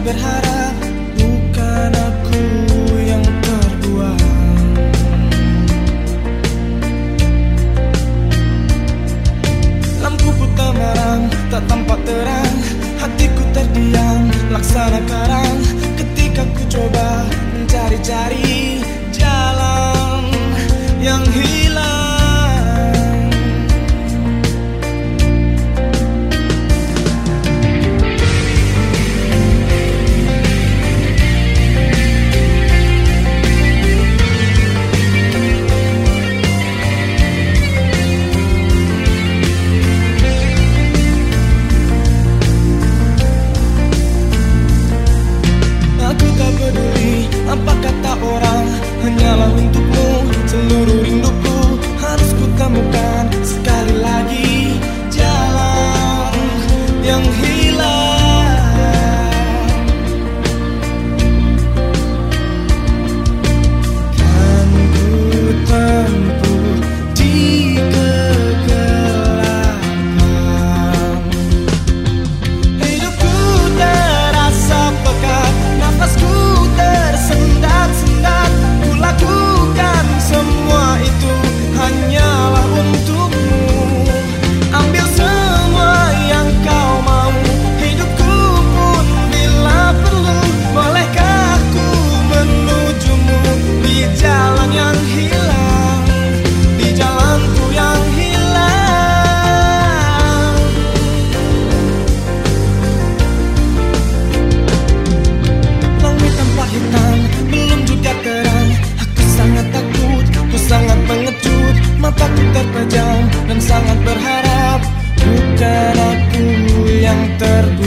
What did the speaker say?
berharap bukan aku yang terbuang. Lampu buta merang, tak tampak terang. Hatiku terdiam, laksana karang. Ketika ku coba mencari-cari berharap bukan aku yang terbaik